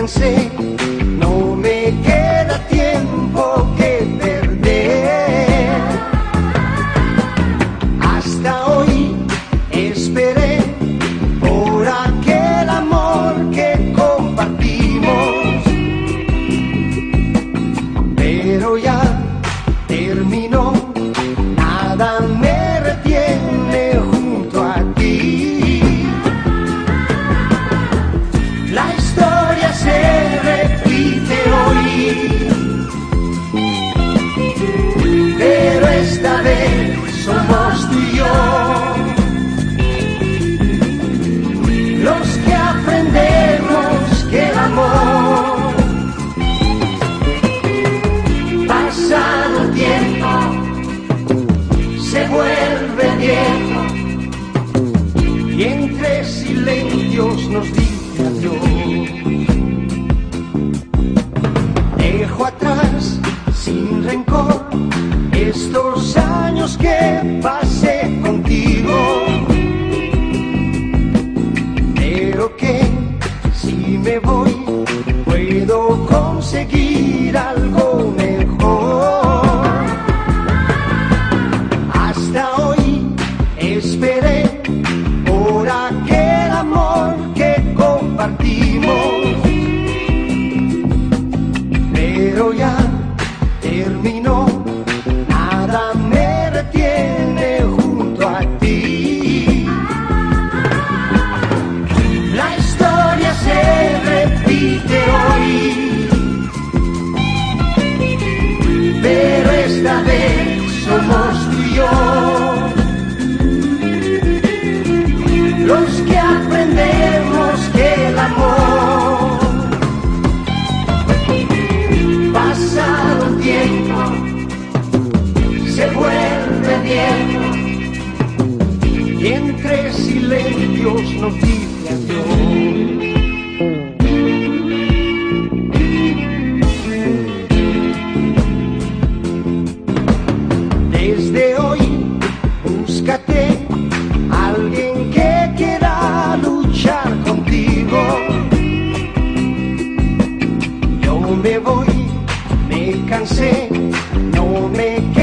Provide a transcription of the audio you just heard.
me cansé, pero esta vez somos tú y yo. Los que aprendemos que el amor pasado tiempo se vuelve viejo y entre silencios nos dice Dejo atrás sin rencor estos años que pasé contigo. Pero que si me voy puedo conseguir algo y entre silencios nos dice adiós. Desde hoy búscate alguien que quiera luchar contigo. Yo me voy, me cansé, no me.